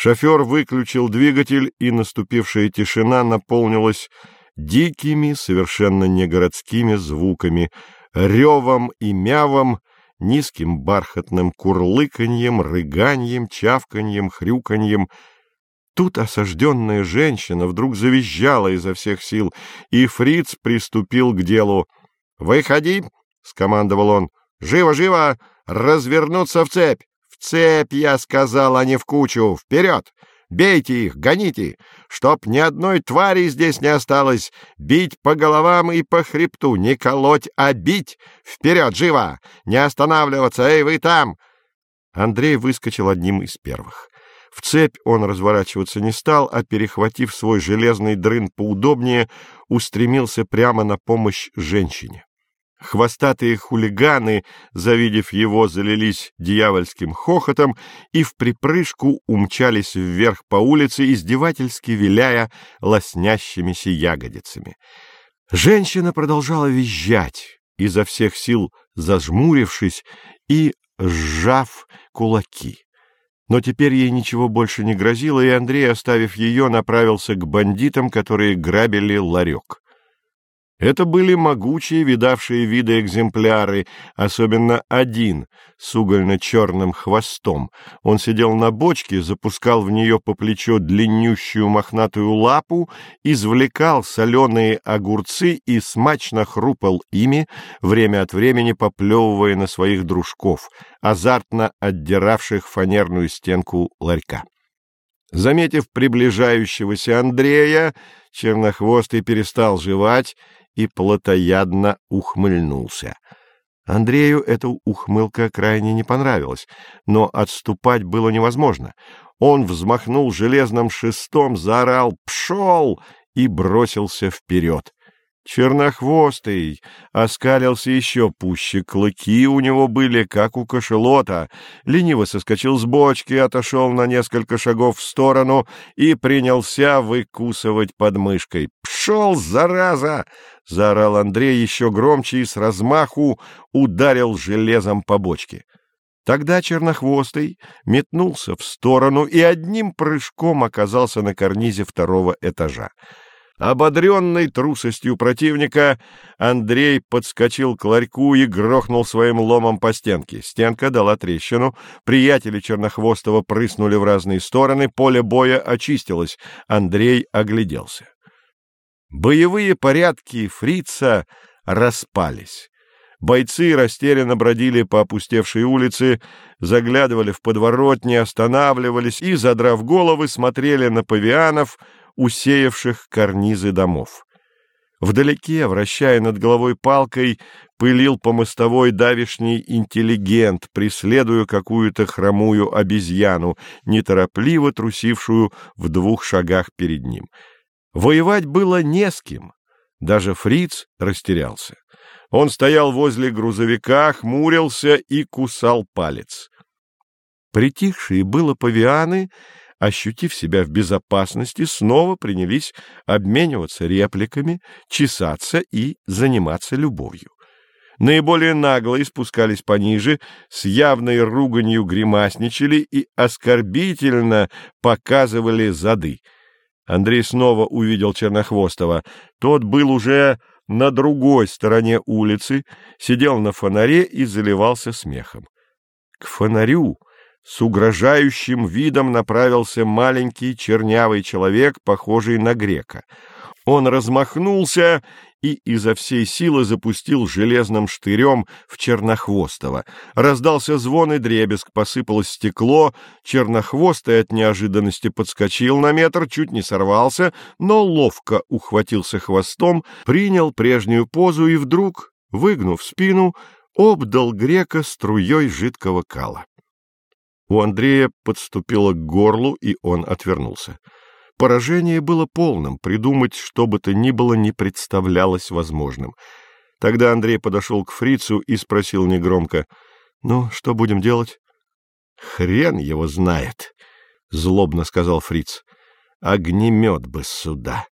Шофер выключил двигатель, и наступившая тишина наполнилась дикими, совершенно негородскими звуками, ревом и мявом, низким бархатным курлыканьем, рыганьем, чавканьем, хрюканьем. Тут осажденная женщина вдруг завизжала изо всех сил, и фриц приступил к делу. — Выходи! — скомандовал он. — Живо, живо! Развернуться в цепь! Цепь, я сказал, а не в кучу! Вперед! Бейте их, гоните, чтоб ни одной твари здесь не осталось. Бить по головам и по хребту, не колоть, а бить. Вперед, живо! Не останавливаться, эй, вы там!» Андрей выскочил одним из первых. В цепь он разворачиваться не стал, а, перехватив свой железный дрын поудобнее, устремился прямо на помощь женщине. Хвостатые хулиганы, завидев его, залились дьявольским хохотом и в припрыжку умчались вверх по улице, издевательски виляя лоснящимися ягодицами. Женщина продолжала визжать, изо всех сил зажмурившись и сжав кулаки. Но теперь ей ничего больше не грозило, и Андрей, оставив ее, направился к бандитам, которые грабили ларек. Это были могучие, видавшие виды экземпляры, особенно один с угольно-черным хвостом. Он сидел на бочке, запускал в нее по плечо длиннющую мохнатую лапу, извлекал соленые огурцы и смачно хрупал ими, время от времени поплевывая на своих дружков, азартно отдиравших фанерную стенку ларька. Заметив приближающегося Андрея, чернохвостый перестал жевать и плотоядно ухмыльнулся. Андрею эта ухмылка крайне не понравилась, но отступать было невозможно. Он взмахнул железным шестом, заорал «Пшел!» и бросился вперед. Чернохвостый оскалился еще пуще, клыки у него были, как у кошелота. Лениво соскочил с бочки, отошел на несколько шагов в сторону и принялся выкусывать подмышкой. «Пшел, зараза!» — заорал Андрей еще громче и с размаху ударил железом по бочке. Тогда Чернохвостый метнулся в сторону и одним прыжком оказался на карнизе второго этажа. Ободренный трусостью противника, Андрей подскочил к ларьку и грохнул своим ломом по стенке. Стенка дала трещину, приятели Чернохвостого прыснули в разные стороны, поле боя очистилось. Андрей огляделся. Боевые порядки фрица распались. Бойцы растерянно бродили по опустевшей улице, заглядывали в подворотни, останавливались и, задрав головы, смотрели на павианов — усеявших карнизы домов. Вдалеке, вращая над головой палкой, пылил по мостовой давишний интеллигент, преследуя какую-то хромую обезьяну, неторопливо трусившую в двух шагах перед ним. Воевать было не с кем. Даже фриц растерялся. Он стоял возле грузовика, хмурился и кусал палец. Притихшие было павианы ощутив себя в безопасности, снова принялись обмениваться репликами, чесаться и заниматься любовью. Наиболее наглые спускались пониже, с явной руганью гримасничали и оскорбительно показывали зады. Андрей снова увидел Чернохвостова. Тот был уже на другой стороне улицы, сидел на фонаре и заливался смехом. К фонарю с угрожающим видом направился маленький чернявый человек, похожий на грека. Он размахнулся и изо всей силы запустил железным штырем в Чернохвостого. Раздался звон и дребезг, посыпалось стекло, Чернохвостый от неожиданности подскочил на метр, чуть не сорвался, но ловко ухватился хвостом, принял прежнюю позу и вдруг, выгнув спину, обдал грека струей жидкого кала. У Андрея подступило к горлу, и он отвернулся. Поражение было полным, придумать что бы то ни было не представлялось возможным. Тогда Андрей подошел к фрицу и спросил негромко, «Ну, что будем делать?» «Хрен его знает», — злобно сказал фриц. «Огнемет бы сюда».